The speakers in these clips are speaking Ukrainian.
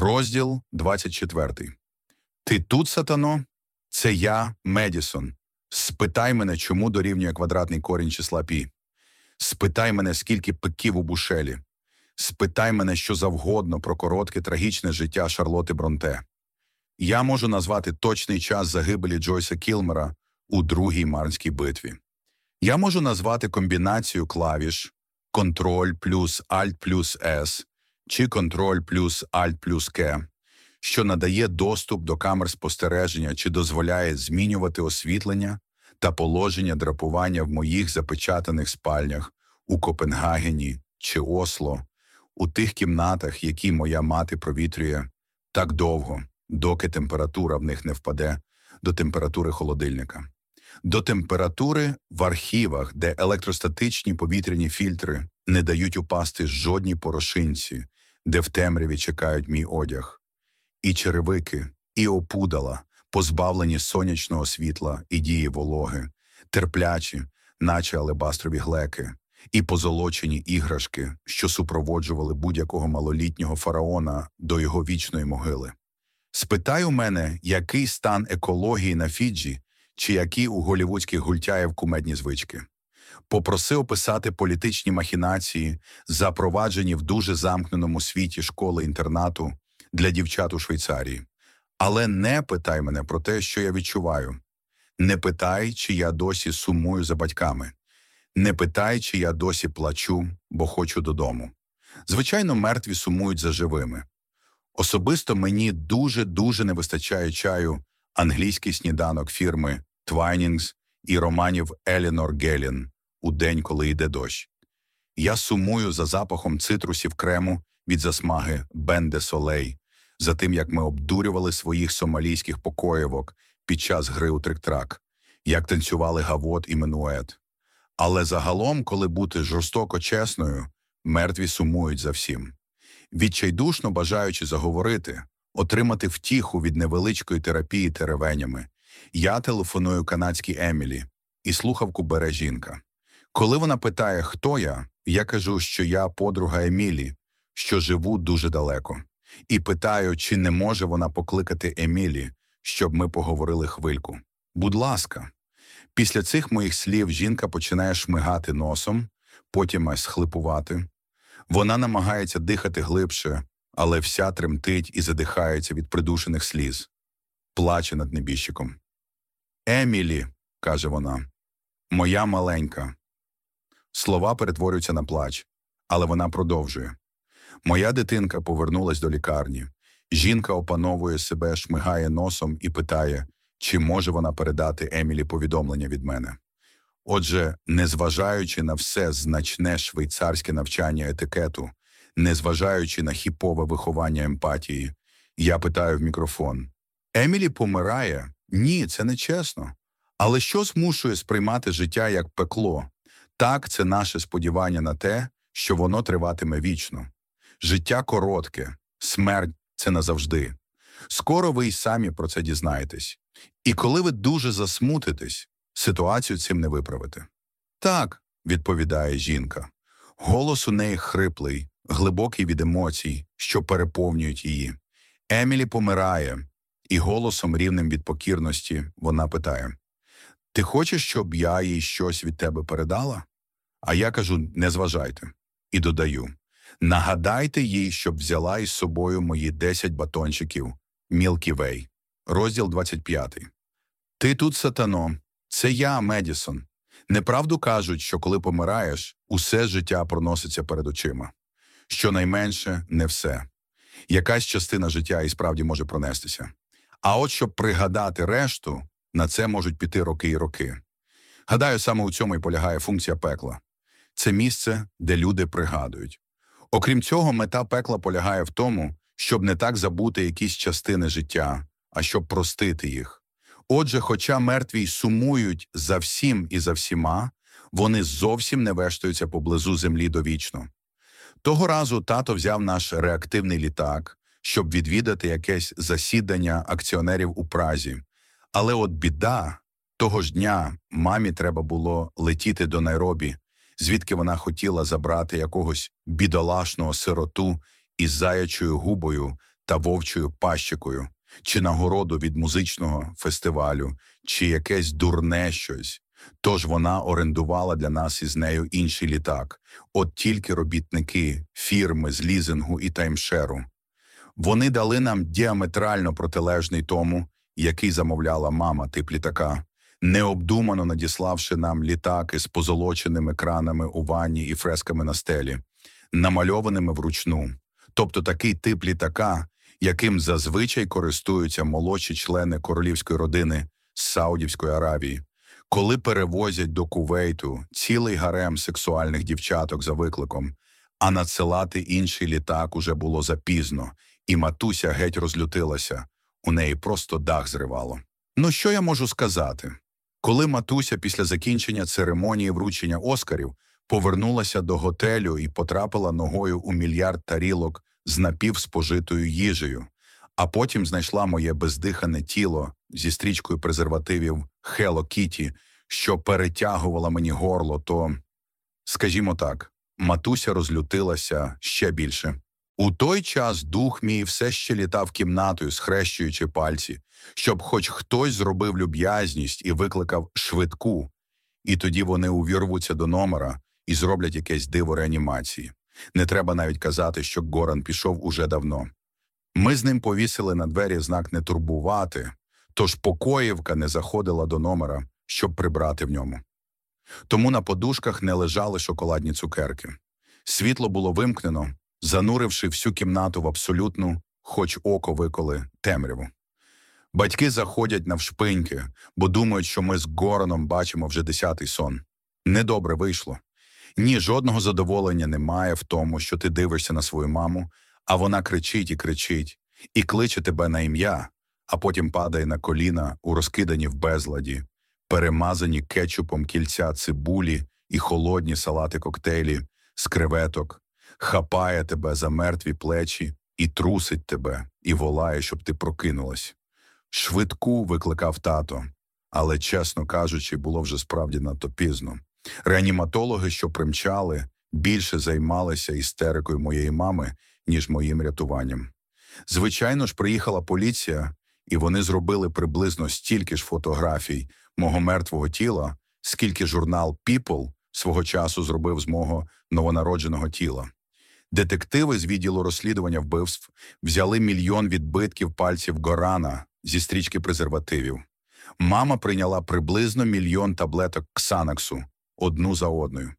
Розділ 24. Ти тут, сатано? Це я, Медісон. Спитай мене, чому дорівнює квадратний корінь числа пі. Спитай мене, скільки пиків у бушелі. Спитай мене що завгодно про коротке трагічне життя Шарлоти Бронте. Я можу назвати точний час загибелі Джойса Кілмера у другій Марнській битві. Я можу назвати комбінацію клавіш Ctrl плюс Alt плюс S чи Ctrl плюс Alt плюс К, що надає доступ до камер спостереження чи дозволяє змінювати освітлення та положення драпування в моїх запечатаних спальнях у Копенгагені чи Осло, у тих кімнатах, які моя мати провітрює так довго, доки температура в них не впаде до температури холодильника. До температури в архівах, де електростатичні повітряні фільтри не дають упасти жодній порошинці, де в темряві чекають мій одяг, і черевики, і опудала, позбавлені сонячного світла і дії вологи, терплячі, наче алебастрові глеки, і позолочені іграшки, що супроводжували будь-якого малолітнього фараона до його вічної могили. Спитай у мене, який стан екології на Фіджі, чи які у голівудських гультяїв кумедні звички. Попроси описати політичні махінації, запроваджені в дуже замкненому світі школи інтернату для дівчат у Швейцарії. Але не питай мене про те, що я відчуваю. Не питай, чи я досі сумую за батьками. Не питай, чи я досі плачу, бо хочу додому. Звичайно, мертві сумують за живими. Особисто мені дуже-дуже не вистачає чаю англійський сніданок фірми Twinings і романів Елінор Гелін у день, коли йде дощ. Я сумую за запахом цитрусів крему від засмаги Бен де Солей, за тим, як ми обдурювали своїх сомалійських покоївок під час гри у трик-трак, як танцювали гавот і минует. Але загалом, коли бути жорстоко чесною, мертві сумують за всім. Відчайдушно бажаючи заговорити, отримати втіху від невеличкої терапії теревенями, я телефоную канадській Емілі, і слухавку бере жінка. Коли вона питає, хто я, я кажу, що я подруга Емілі, що живу дуже далеко, і питаю, чи не може вона покликати Емілі, щоб ми поговорили хвильку. Будь ласка, після цих моїх слів жінка починає шмигати носом, потім аж схлипувати. Вона намагається дихати глибше, але вся тремтить і задихається від придушених сліз, плаче над небіжчиком. Емілі, каже вона, моя маленька. Слова перетворюються на плач, але вона продовжує. Моя дитинка повернулась до лікарні. Жінка опановує себе, шмигає носом і питає, чи може вона передати Емілі повідомлення від мене. Отже, незважаючи на все значне швейцарське навчання етикету, незважаючи на хіпове виховання емпатії, я питаю в мікрофон: Емілі помирає? Ні, це не чесно. Але що змушує сприймати життя як пекло? Так, це наше сподівання на те, що воно триватиме вічно. Життя коротке, смерть це назавжди. Скоро ви й самі про це дізнаєтесь. І коли ви дуже засмутитесь, ситуацію цим не виправите. Так, відповідає жінка. Голос у неї хриплий, глибокий від емоцій, що переповнюють її. Емілі помирає, і голосом рівним від покірності вона питає: Ти хочеш, щоб я їй щось від тебе передала? А я кажу: не зважайте. І додаю: нагадайте їй, щоб взяла із собою мої 10 батончиків Way. Розділ 25. Ти тут, сатано, це я, Медісон. Неправду кажуть, що коли помираєш, усе життя проноситься перед очима. Щонайменше не все. Якась частина життя і справді може пронестися. А от щоб пригадати решту, на це можуть піти роки і роки. Гадаю, саме у цьому і полягає функція пекла це місце, де люди пригадують. Окрім цього, мета пекла полягає в тому, щоб не так забути якісь частини життя, а щоб простити їх. Отже, хоча мертві й сумують за всім і за всіма, вони зовсім не вештаються поблизу землі довічно. Того разу тато взяв наш реактивний літак, щоб відвідати якесь засідання акціонерів у Празі. Але от біда того ж дня мамі треба було летіти до Найробі, звідки вона хотіла забрати якогось бідолашного сироту із заячою губою та вовчою пащикою, чи нагороду від музичного фестивалю, чи якесь дурне щось. Тож вона орендувала для нас із нею інший літак, от тільки робітники, фірми з лізингу і таймшеру. Вони дали нам діаметрально протилежний тому, який замовляла мама тип літака, необдумано надіславши нам літаки з позолоченими кранами у ванні і фресками на стелі, намальованими вручну, тобто такий тип літака, яким зазвичай користуються молодші члени королівської родини з Саудівської Аравії. Коли перевозять до Кувейту цілий гарем сексуальних дівчаток за викликом, а надсилати інший літак уже було запізно, і матуся геть розлютилася, у неї просто дах зривало. Ну що я можу сказати? Коли матуся після закінчення церемонії вручення Оскарів повернулася до готелю і потрапила ногою у мільярд тарілок з напівспожитою їжею, а потім знайшла моє бездихане тіло зі стрічкою презервативів Hello Kitty, що перетягувала мені горло, то, скажімо так, матуся розлютилася ще більше. У той час дух мій все ще літав кімнатою, схрещуючи пальці, щоб хоч хтось зробив люб'язність і викликав швидку, і тоді вони увірвуться до номера і зроблять якесь диво реанімації. Не треба навіть казати, що Горан пішов уже давно. Ми з ним повісили на двері знак не турбувати, тож покоївка не заходила до номера, щоб прибрати в ньому. Тому на подушках не лежали шоколадні цукерки. Світло було вимкнено, зануривши всю кімнату в абсолютну, хоч око виколи, темряву. Батьки заходять навшпиньки, бо думають, що ми з Гораном бачимо вже десятий сон. Недобре вийшло. Ні, жодного задоволення немає в тому, що ти дивишся на свою маму, а вона кричить і кричить, і кличе тебе на ім'я, а потім падає на коліна у розкидані в безладі, перемазані кетчупом кільця цибулі і холодні салати коктейлі з креветок, хапає тебе за мертві плечі і трусить тебе, і волає, щоб ти прокинулась. Швидку викликав тато, але, чесно кажучи, було вже справді надто пізно. Реаніматологи, що примчали, більше займалися істерикою моєї мами, ніж моїм рятуванням. Звичайно ж, приїхала поліція, і вони зробили приблизно стільки ж фотографій мого мертвого тіла, скільки журнал People свого часу зробив з мого новонародженого тіла. Детективи з відділу розслідування вбивств взяли мільйон відбитків пальців Горана зі стрічки презервативів. Мама прийняла приблизно мільйон таблеток ксанаксу одну за одною.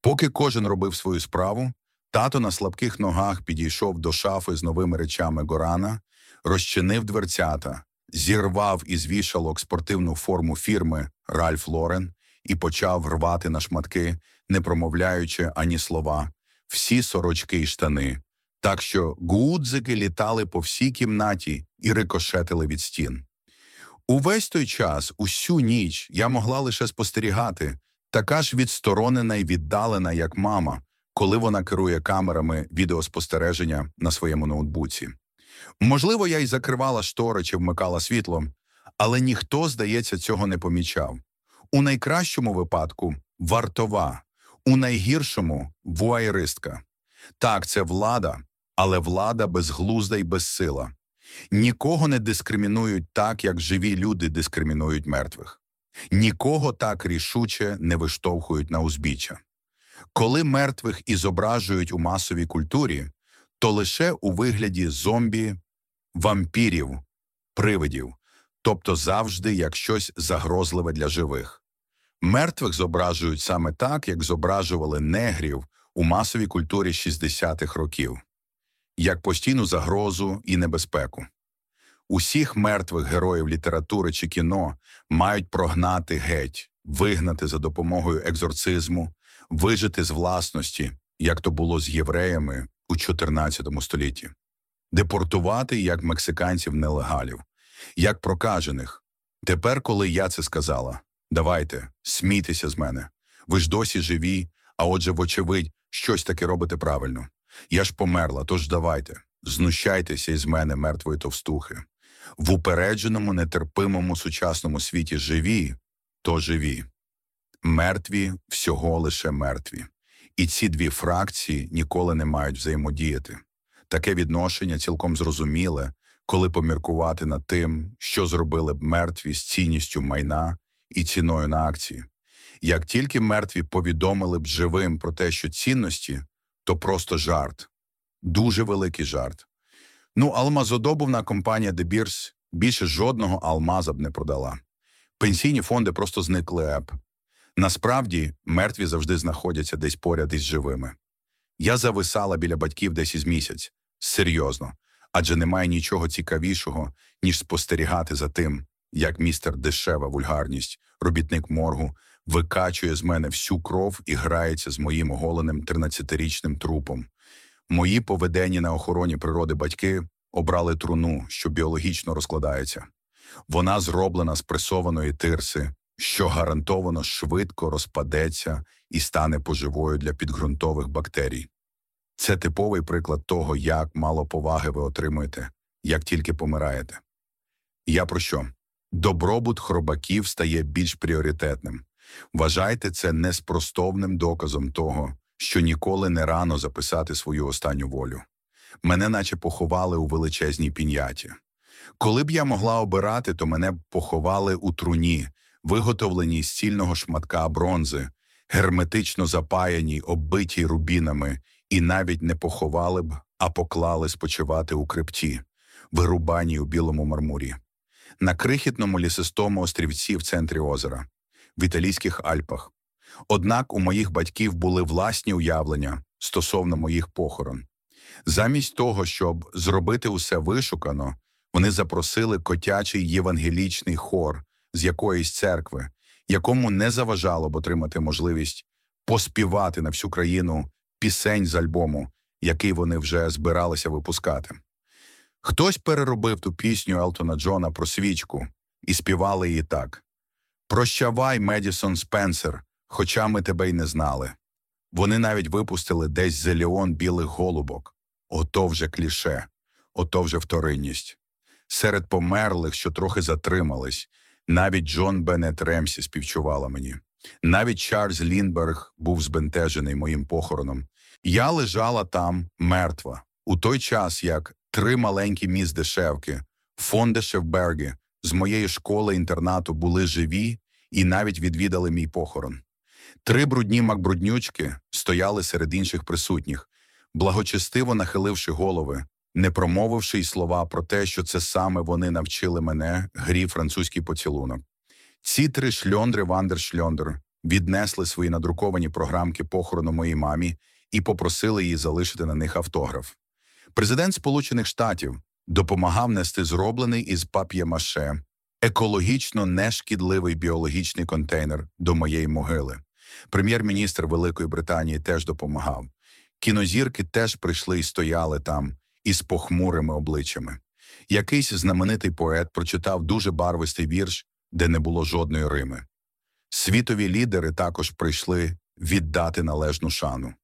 Поки кожен робив свою справу, тато на слабких ногах підійшов до шафи з новими речами Горана, розчинив дверцята, зірвав із вішалок спортивну форму фірми Ральф Лорен і почав рвати на шматки, не промовляючи ані слова, всі сорочки й штани, так що гудзики літали по всій кімнаті і рикошетили від стін. Увесь той час, усю ніч, я могла лише спостерігати, така ж відсторонена і віддалена, як мама, коли вона керує камерами відеоспостереження на своєму ноутбуці. Можливо, я й закривала штори чи вмикала світло, але ніхто, здається, цього не помічав. У найкращому випадку вартова, у найгіршому вуайристка. Так, це влада, але влада безглузда й безсила. Нікого не дискримінують так, як живі люди дискримінують мертвих. Нікого так рішуче не виштовхують на узбіччя. Коли мертвих і зображують у масовій культурі, то лише у вигляді зомбі, вампірів, привидів, тобто завжди як щось загрозливе для живих. Мертвих зображують саме так, як зображували негрів у масовій культурі 60-х років, як постійну загрозу і небезпеку. Усіх мертвих героїв літератури чи кіно мають прогнати геть, вигнати за допомогою екзорцизму, вижити з власності, як то було з євреями у 14 столітті, депортувати як мексиканців нелегалів, як прокажених. Тепер, коли я це сказала, давайте, смійтеся з мене. Ви ж досі живі, а отже, вочевидь, щось таке робите правильно. Я ж померла, тож давайте, знущайтеся із мене, мертвої товстухи. В упередженому, нетерпимому сучасному світі живі, то живі, мертві всього лише мертві. І ці дві фракції ніколи не мають взаємодіяти. Таке відношення цілком зрозуміле, коли поміркувати над тим, що зробили б мертві з цінністю майна і ціною на акції. Як тільки мертві повідомили б живим про те, що цінності, то просто жарт, дуже великий жарт. Ну, алмазодобувна компанія Beers більше жодного алмаза б не продала. Пенсійні фонди просто зникли еп. Насправді, мертві завжди знаходяться десь поряд із живими. Я зависала біля батьків десь із місяць. Серйозно, адже немає нічого цікавішого, ніж спостерігати за тим, як містер дешева вульгарність, робітник моргу, викачує з мене всю кров і грається з моїм оголеним 13-річним трупом. Мої поведені на охороні природи батьки обрали труну, що біологічно розкладається. Вона зроблена з пресованої тирси, що гарантовано швидко розпадеться і стане поживою для підґрунтових бактерій. Це типовий приклад того, як мало поваги ви отримуєте, як тільки помираєте. Я про що? Добробут хробаків стає більш пріоритетним. Вважайте це неспростовним доказом того, що ніколи не рано записати свою останню волю. Мене наче поховали у величезній пін'яті. Коли б я могла обирати, то мене б поховали у труні, виготовленій з цільного шматка бронзи, герметично запаяній, оббитій рубінами, і навіть не поховали б, а поклали спочивати у крипті, вирубаній у білому мармурі, на крихітному лісистому острівці в центрі озера, в італійських Альпах. Однак у моїх батьків були власні уявлення стосовно моїх похорон. Замість того, щоб зробити усе вишукано, вони запросили котячий євангелічний хор з якоїсь церкви, якому не заважало б отримати можливість поспівати на всю країну пісень з альбому, який вони вже збиралися випускати. Хтось переробив ту пісню Елтона Джона про свічку і співали її так: Прощавай, Медісон Спенсер, хоча ми тебе й не знали. Вони навіть випустили десь зеліон білих голубок. Ото вже кліше, ото вже вторинність. Серед померлих, що трохи затримались, навіть Джон Беннет Ремсі співчувала мені. Навіть Чарльз Лінберг був збентежений моїм похороном. Я лежала там мертва, у той час, як три маленькі міс дешевки, фонде Шевберги з моєї школи інтернату були живі і навіть відвідали мій похорон. Три брудні макбруднючки стояли серед інших присутніх, благочестиво нахиливши голови, не промовивши й слова про те, що це саме вони навчили мене грі французький поцілунок. Ці три шльондри Вандершльондер віднесли свої надруковані програмки похорону моїй мамі і попросили її залишити на них автограф. Президент Сполучених Штатів допомагав нести зроблений із пап'є-маше екологічно нешкідливий біологічний контейнер до моєї могили. Прем'єр-міністр Великої Британії теж допомагав. Кінозірки теж прийшли і стояли там із похмурими обличчями. Якийсь знаменитий поет прочитав дуже барвистий вірш, де не було жодної рими. Світові лідери також прийшли віддати належну шану.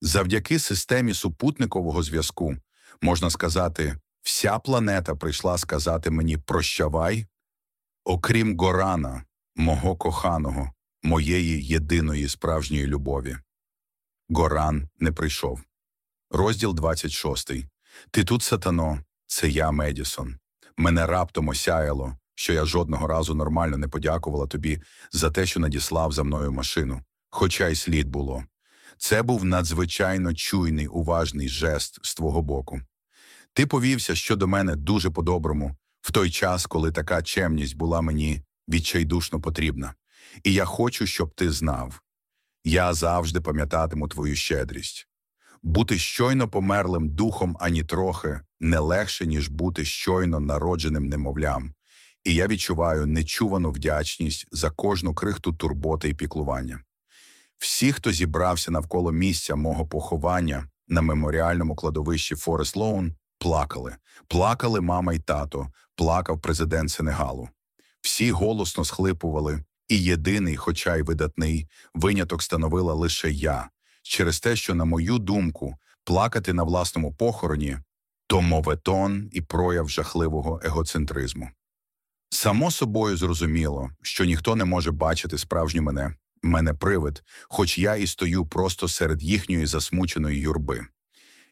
Завдяки системі супутникового зв'язку, можна сказати, вся планета прийшла сказати мені прощавай, окрім Горана, мого коханого, моєї єдиної справжньої любові. Горан не прийшов. Розділ 26. Ти тут, сатано, це я, Медісон. Мене раптом осяяло, що я жодного разу нормально не подякувала тобі за те, що надіслав за мною машину, хоча й слід було. Це був надзвичайно чуйний, уважний жест з твого боку. Ти повівся щодо мене дуже по-доброму, в той час, коли така чемність була мені відчайдушно потрібна. І я хочу, щоб ти знав. Я завжди пам'ятатиму твою щедрість. Бути щойно померлим духом ані трохи не легше, ніж бути щойно народженим немовлям, і я відчуваю нечувану вдячність за кожну крихту турботи і піклування. Всі, хто зібрався навколо місця мого поховання на меморіальному кладовищі Форест Лоун, плакали. Плакали мама й тато, плакав президент Сенегалу. Всі голосно схлипували, і єдиний, хоча й видатний, виняток становила лише я, через те, що, на мою думку, плакати на власному похороні то моветон і прояв жахливого егоцентризму. Само собою зрозуміло, що ніхто не може бачити справжню мене, мене привид, хоч я і стою просто серед їхньої засмученої юрби.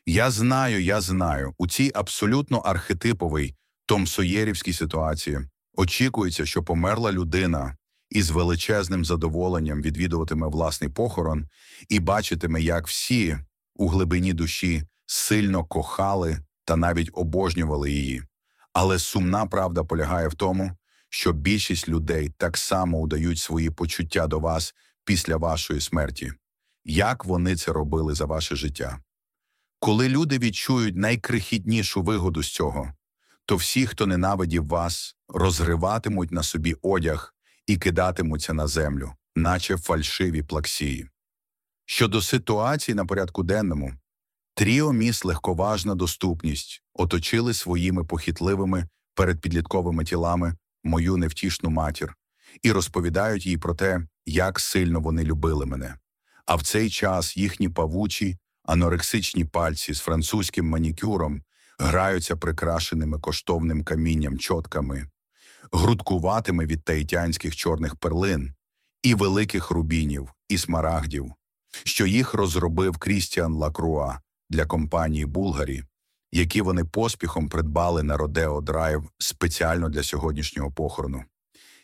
Я знаю, я знаю, у цій абсолютно архетиповій томсоєрівській ситуації очікується, що померла людина із величезним задоволенням відвідуватиме власний похорон і бачитиме, як всі у глибині душі сильно кохали та навіть обожнювали її. Але сумна правда полягає в тому, що більшість людей так само удають свої почуття до вас після вашої смерті. Як вони це робили за ваше життя? Коли люди відчують найкрихітнішу вигоду з цього, то всі, хто ненавидів вас, розриватимуть на собі одяг і кидатимуться на землю, наче фальшиві плаксії. Щодо ситуації на порядку денному, тріо міс легковажна доступність оточили своїми похитливими передпідлітковими тілами мою невтішну матір і розповідають їй про те, як сильно вони любили мене. А в цей час їхні павучі, анорексичні пальці з французьким манікюром граються прикрашеними коштовним камінням чотками, грудкуватими від таїтянських чорних перлин і великих рубінів і смарагдів, що їх розробив Крістіан Лакруа для компанії Булгарі, які вони поспіхом придбали на Родео Драйв спеціально для сьогоднішнього похорону.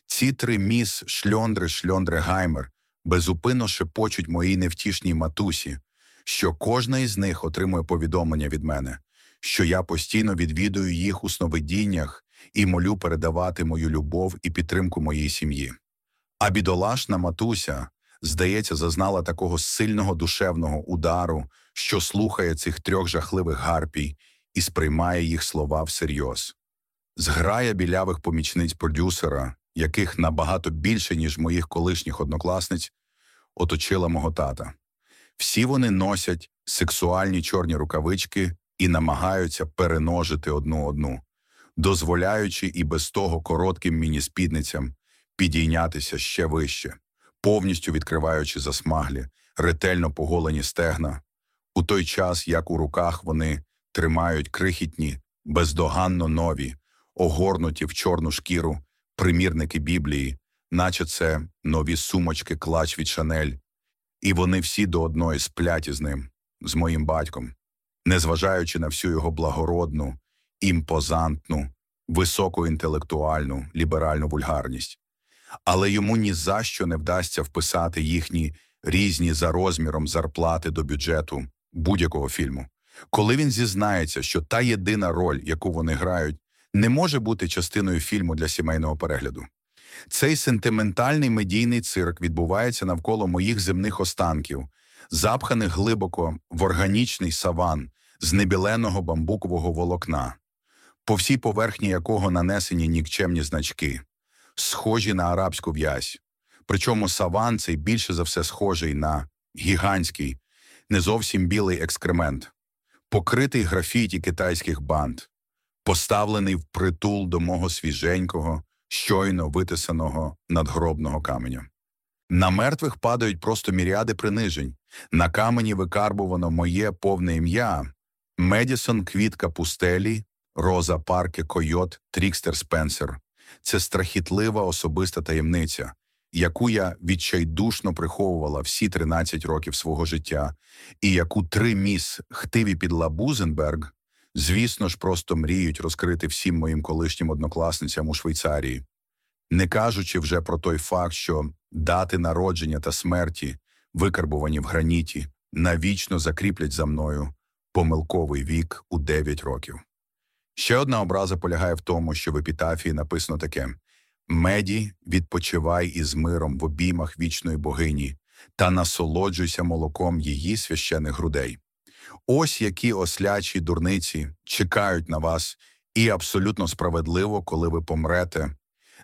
Ці три міс Шльондри Шльондри Гаймер безупинно шепочуть моїй невтішній матусі, що кожна із них отримує повідомлення від мене, що я постійно відвідую їх у сновидіннях і молю передавати мою любов і підтримку моїй сім'ї. А бідолашна матуся, здається, зазнала такого сильного душевного удару, що слухає цих трьох жахливих гарпій і сприймає їх слова всерйоз. Зграя білявих помічниць продюсера, яких набагато більше, ніж моїх колишніх однокласниць, оточила мого тата. Всі вони носять сексуальні чорні рукавички і намагаються переножити одну одну, дозволяючи і без того коротким міні-спідницям підійнятися ще вище, повністю відкриваючи засмаглі, ретельно поголені стегна, у той час як у руках вони тримають крихітні, бездоганно нові, огорнуті в чорну шкіру примірники Біблії, наче це нові сумочки клач від Шанель, і вони всі до одної сплять із ним, з моїм батьком, незважаючи на всю його благородну, імпозантну, високоінтелектуальну, ліберальну вульгарність. Але йому ні за що не вдасться вписати їхні різні за розміром зарплати до бюджету будь-якого фільму. Коли він зізнається, що та єдина роль, яку вони грають, не може бути частиною фільму для сімейного перегляду. Цей сентиментальний медійний цирк відбувається навколо моїх земних останків, запханих глибоко в органічний саван з небіленого бамбукового волокна, по всій поверхні якого нанесені нікчемні значки, схожі на арабську в'язь. Причому саван цей більше за все схожий на гігантський, не зовсім білий екскремент, покритий графіті китайських банд, поставлений в притул до мого свіженького, щойно витисаного надгробного каменя. На мертвих падають просто міріади принижень. На камені викарбувано моє повне ім'я Медісон Квітка Пустелі, Роза Парки Койот, Трікстер Спенсер. Це страхітлива особиста таємниця, яку я відчайдушно приховувала всі 13 років свого життя, і яку три міс хтиві підла Бузенберг, звісно ж, просто мріють розкрити всім моїм колишнім однокласницям у Швейцарії, не кажучи вже про той факт, що дати народження та смерті, викарбувані в граніті, навічно закріплять за мною помилковий вік у 9 років. Ще одна образа полягає в тому, що в епітафії написано таке Меді, відпочивай із миром в обіймах вічної богині та насолоджуйся молоком її священих грудей. Ось які ослячі дурниці чекають на вас, і абсолютно справедливо, коли ви помрете,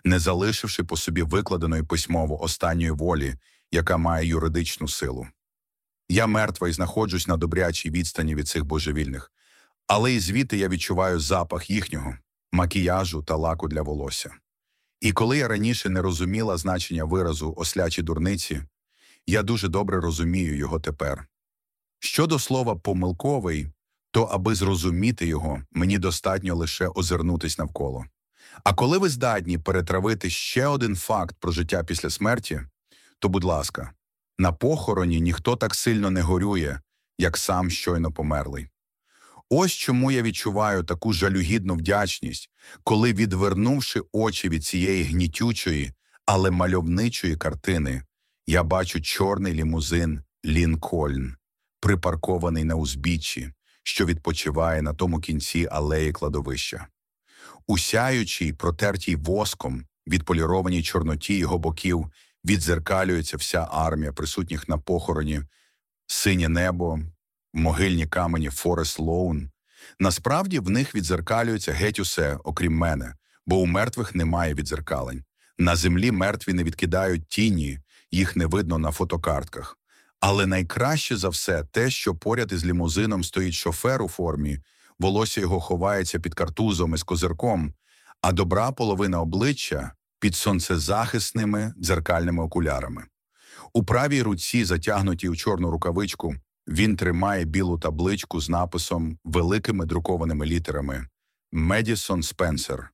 не залишивши по собі викладеної письмово останньої волі, яка має юридичну силу. Я мертва і знаходжусь на добрячій відстані від цих божевільних, але і звідти я відчуваю запах їхнього макіяжу та лаку для волосся. І коли я раніше не розуміла значення виразу ослячі дурниці, я дуже добре розумію його тепер. Щодо слова помилковий, то аби зрозуміти його, мені достатньо лише озирнутись навколо. А коли ви здатні перетравити ще один факт про життя після смерті, то, будь ласка, на похороні ніхто так сильно не горює, як сам щойно померлий. Ось чому я відчуваю таку жалюгідну вдячність, коли, відвернувши очі від цієї гнітючої, але мальовничої картини, я бачу чорний лімузин Лінкольн, припаркований на узбіччі, що відпочиває на тому кінці алеї кладовища. У сяючій, протертій воском, відполірованій чорноті його боків, відзеркалюється вся армія присутніх на похороні, синє небо, могильні камені Форест Лоун. Насправді в них відзеркалюється геть усе, окрім мене, бо у мертвих немає відзеркалень. На землі мертві не відкидають тіні, їх не видно на фотокартках. Але найкраще за все те, що поряд із лімузином стоїть шофер у формі, волосся його ховається під картузом із козирком, а добра половина обличчя під сонцезахисними дзеркальними окулярами. У правій руці, затягнутій у чорну рукавичку, він тримає білу табличку з написом великими друкованими літерами Медісон Спенсер.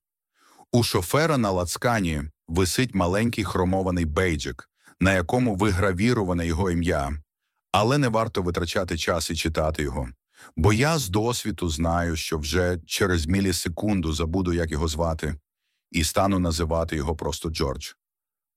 У шофера на лацкані висить маленький хромований бейджик, на якому вигравіроване його ім'я, але не варто витрачати час і читати його. Бо я з досвіду знаю, що вже через мілісекунду забуду, як його звати, і стану називати його просто Джордж.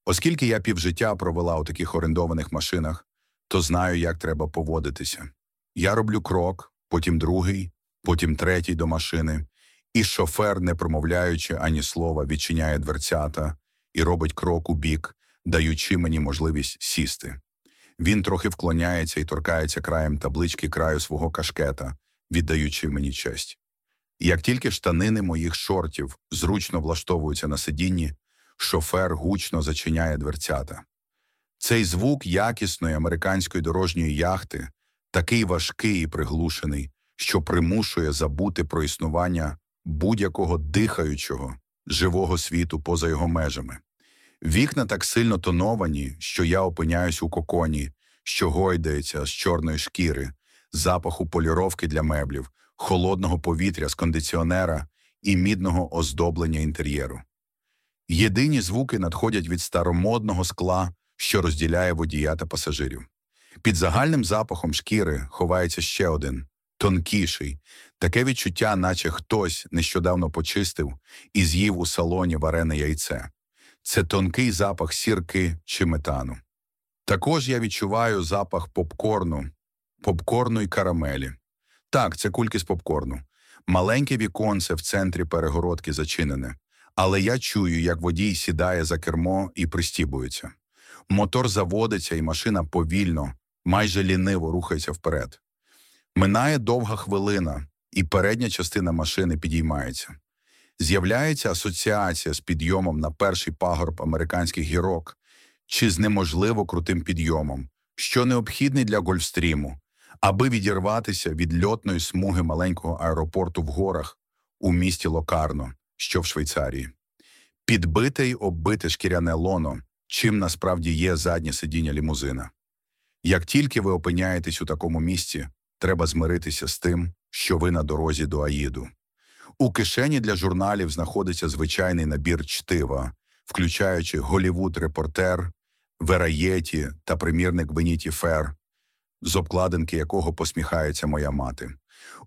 Оскільки я півжиття провела у таких орендованих машинах, то знаю, як треба поводитися. Я роблю крок, потім другий, потім третій до машини, і шофер, не промовляючи ані слова, відчиняє дверцята і робить крок у бік, даючи мені можливість сісти. Він трохи вклоняється і торкається краєм таблички краю свого кашкета, віддаючи мені честь. Як тільки штанини моїх шортів зручно влаштовуються на сидінні, шофер гучно зачиняє дверцята. Цей звук якісної американської дорожньої яхти такий важкий і приглушений, що примушує забути про існування будь-якого дихаючого, живого світу поза його межами. Вікна так сильно тоновані, що я опиняюсь у коконі, що гойдається з чорної шкіри, запаху поліровки для меблів, холодного повітря з кондиціонера і мідного оздоблення інтер'єру. Єдині звуки надходять від старомодного скла, що розділяє водія та пасажирів. Під загальним запахом шкіри ховається ще один тонкіший, таке відчуття, наче хтось нещодавно почистив і з'їв у салоні варене яйце. Це тонкий запах сірки чи метану. Також я відчуваю запах попкорну, попкорну і карамелі. Так, це кульки з попкорну. Маленьке віконце в центрі перегородки зачинене, але я чую, як водій сідає за кермо і пристібується. Мотор заводиться, і машина повільно, майже ліниво рухається вперед. Минає довга хвилина, і передня частина машини підіймається. З'являється асоціація з підйомом на перший пагорб американських гірок чи з неможливо крутим підйомом, що необхідний для Гольфстріму, аби відірватися від льотної смуги маленького аеропорту в горах у місті Локарно, що в Швейцарії. Підбите й оббите шкіряне лоно, чим насправді є заднє сидіння лімузина. Як тільки ви опиняєтесь у такому місці, треба змиритися з тим, що ви на дорозі до Аїду. У кишені для журналів знаходиться звичайний набір чтива, включаючи Голівуд Репортер, Вераєті та примірник Веніті Фер, з обкладинки якого посміхається моя мати.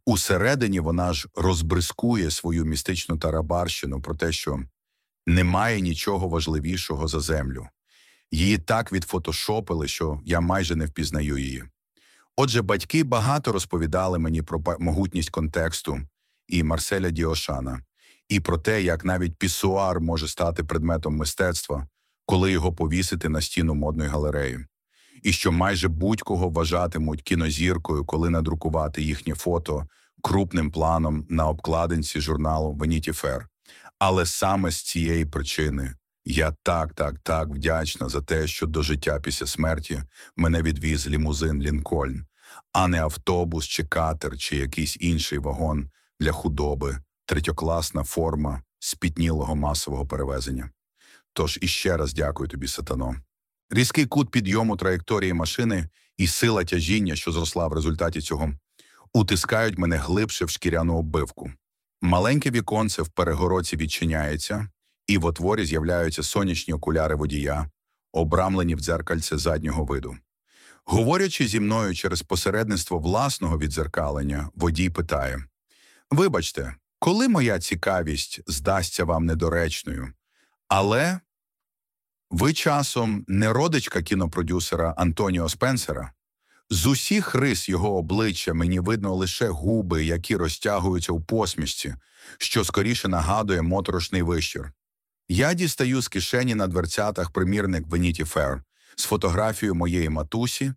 Усередині вона ж розбризкує свою містичну тарабарщину про те, що немає нічого важливішого за землю. Її так відфотошопили, що я майже не впізнаю її. Отже, батьки багато розповідали мені про могутність контексту і Марселя Діошана, і про те, як навіть пісуар може стати предметом мистецтва, коли його повісити на стіну модної галереї, і що майже будь-кого вважатимуть кінозіркою, коли надрукувати їхнє фото крупним планом на обкладинці журналу Vanity Fair. Але саме з цієї причини я так, так, так вдячна за те, що до життя після смерті мене відвіз лімузин Лінкольн, а не автобус чи катер, чи якийсь інший вагон для худоби, третьокласна форма спітнілого масового перевезення. Тож іще раз дякую тобі, сатано. Різкий кут підйому траєкторії машини і сила тяжіння, що зросла в результаті цього, утискають мене глибше в шкіряну оббивку. Маленьке віконце в перегородці відчиняється, і в отворі з'являються сонячні окуляри водія, обрамлені в дзеркальце заднього виду. Говорячи зі мною через посередництво власного відзеркалення, водій питає Вибачте, коли моя цікавість здасться вам недоречною, але ви часом не родичка кінопродюсера Антоніо Спенсера? З усіх рис його обличчя мені видно лише губи, які розтягуються у посмішці, що скоріше нагадує моторошний вищір. Я дістаю з кишені на дверцятах примірник Веніті Фер з фотографією моєї матусі,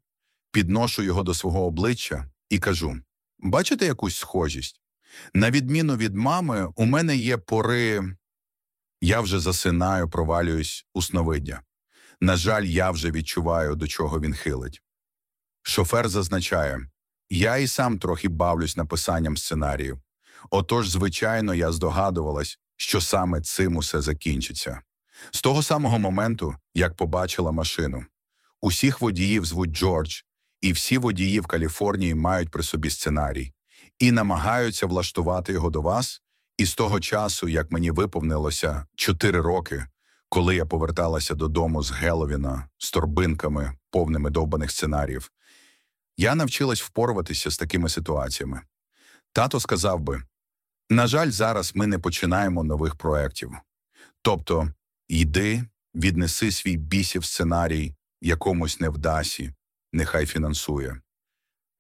підношу його до свого обличчя і кажу: бачите якусь схожість? На відміну від мами, у мене є пори. Я вже засинаю, провалююсь у сновиддя. На жаль, я вже відчуваю, до чого він хилить. Шофер зазначає, я і сам трохи бавлюсь написанням сценарію. Отож, звичайно, я здогадувалась, що саме цим усе закінчиться. З того самого моменту, як побачила машину, усіх водіїв звуть Джордж, і всі водії в Каліфорнії мають при собі сценарій і намагаються влаштувати його до вас. І з того часу, як мені виповнилося чотири роки, коли я поверталася додому з Геловіна з торбинками, повними довбаних сценаріїв, я навчилась впоруватися з такими ситуаціями. Тато сказав би: на жаль, зараз ми не починаємо нових проєктів. Тобто, йди, віднеси свій бісів сценарій якомусь невдасі, нехай фінансує.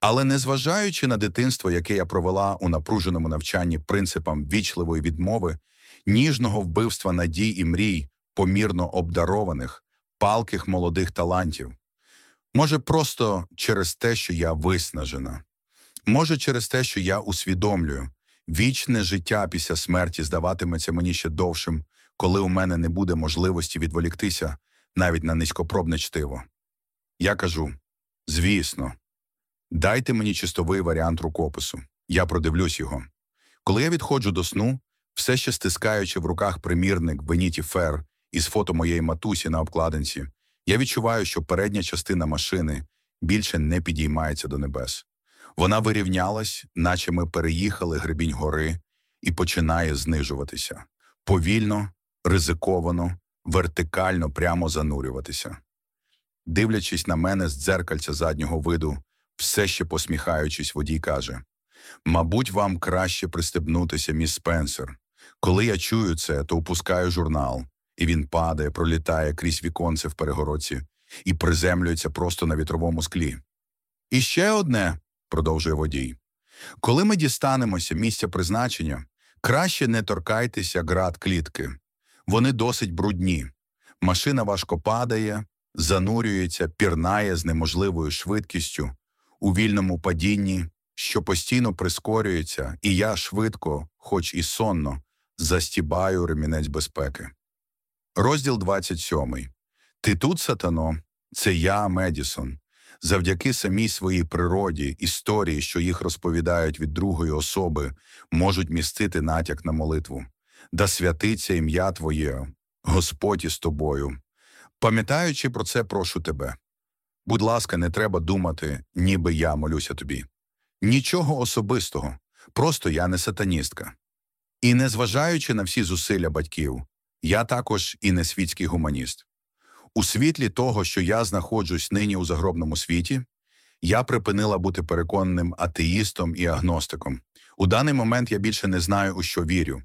Але незважаючи на дитинство, яке я провела у напруженому навчанні принципам вічливої відмови, ніжного вбивства надій і мрій, помірно обдарованих, палких молодих талантів, може, просто через те, що я виснажена, може, через те, що я усвідомлюю, вічне життя після смерті здаватиметься мені ще довшим, коли у мене не буде можливості відволіктися навіть на низькопробне чтиво. Я кажу звісно. Дайте мені чистовий варіант рукопису. Я продивлюсь його. Коли я відходжу до сну, все ще стискаючи в руках примірник Веніті Фер із фото моєї матусі на обкладинці, я відчуваю, що передня частина машини більше не підіймається до небес. Вона вирівнялась, наче ми переїхали гребінь гори, і починає знижуватися повільно, ризиковано, вертикально прямо занурюватися. Дивлячись на мене з дзеркальця заднього виду, все ще посміхаючись, водій каже: Мабуть, вам краще пристебнутися, міс Спенсер. Коли я чую це, то упускаю журнал, і він падає, пролітає крізь віконце в перегородці і приземлюється просто на вітровому склі. І ще одне, продовжує водій. Коли ми дістанемося місця призначення, краще не торкайтеся град клітки. Вони досить брудні. Машина важко падає, занурюється, пірнає з неможливою швидкістю, у вільному падінні, що постійно прискорюється, і я швидко, хоч і сонно, застібаю ремінець безпеки. Розділ 27. Ти тут, сатано, це я, Медісон. Завдяки самій своїй природі, історії, що їх розповідають від другої особи, можуть містити натяк на молитву. Да святиться ім'я Твоє, Господь із тобою. Пам'ятаючи про це, прошу тебе. Будь ласка, не треба думати, ніби я молюся тобі. Нічого особистого, просто я не сатаністка. І незважаючи на всі зусилля батьків, я також і не світський гуманіст. У світлі того, що я знаходжусь нині у загробному світі, я припинила бути переконаним атеїстом і агностиком. У даний момент я більше не знаю, у що вірю,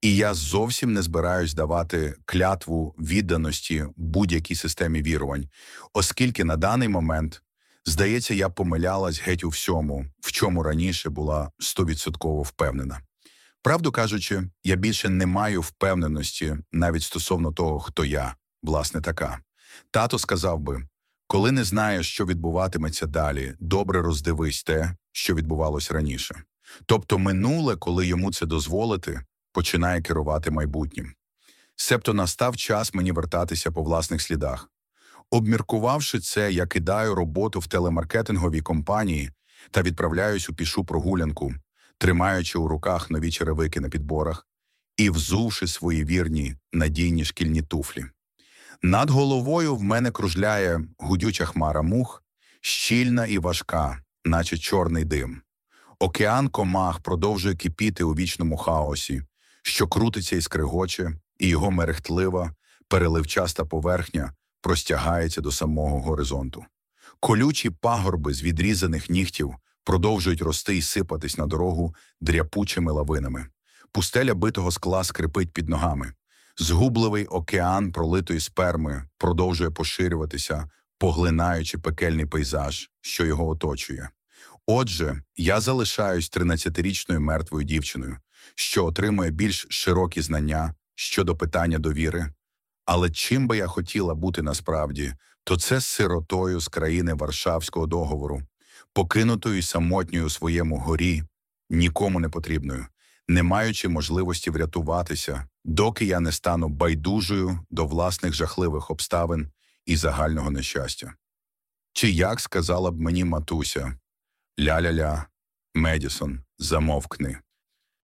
і я зовсім не збираюсь давати клятву відданості будь-якій системі вірувань, оскільки на даний момент, здається, я помилялась геть у всьому, в чому раніше була стовідсотково впевнена. Правду кажучи, я більше не маю впевненості навіть стосовно того, хто я, власне, така. Тато сказав би: коли не знаєш, що відбуватиметься далі, добре роздивись те, що відбувалось раніше. Тобто, минуле, коли йому це дозволити, починає керувати майбутнім. Себто настав час мені вертатися по власних слідах. Обміркувавши це, я кидаю роботу в телемаркетинговій компанії та відправляюсь у пішу прогулянку, тримаючи у руках нові черевики на підборах і взувши свої вірні надійні шкільні туфлі. Над головою в мене кружляє гудюча хмара мух, щільна і важка, наче чорний дим. Океан комах продовжує кипіти у вічному хаосі, що крутиться і скригоче, і його мерехтлива, переливчаста поверхня простягається до самого горизонту. Колючі пагорби з відрізаних нігтів продовжують рости і сипатись на дорогу дряпучими лавинами. Пустеля битого скла скрипить під ногами. Згубливий океан пролитої сперми продовжує поширюватися, поглинаючи пекельний пейзаж, що його оточує. Отже, я залишаюсь 13-річною мертвою дівчиною, що отримує більш широкі знання щодо питання довіри. Але чим би я хотіла бути насправді, то це сиротою з країни Варшавського договору, покинутою і самотньою у своєму горі, нікому не потрібною, не маючи можливості врятуватися, доки я не стану байдужою до власних жахливих обставин і загального нещастя. Чи як сказала б мені матуся, ля-ля-ля, Медісон, замовкни.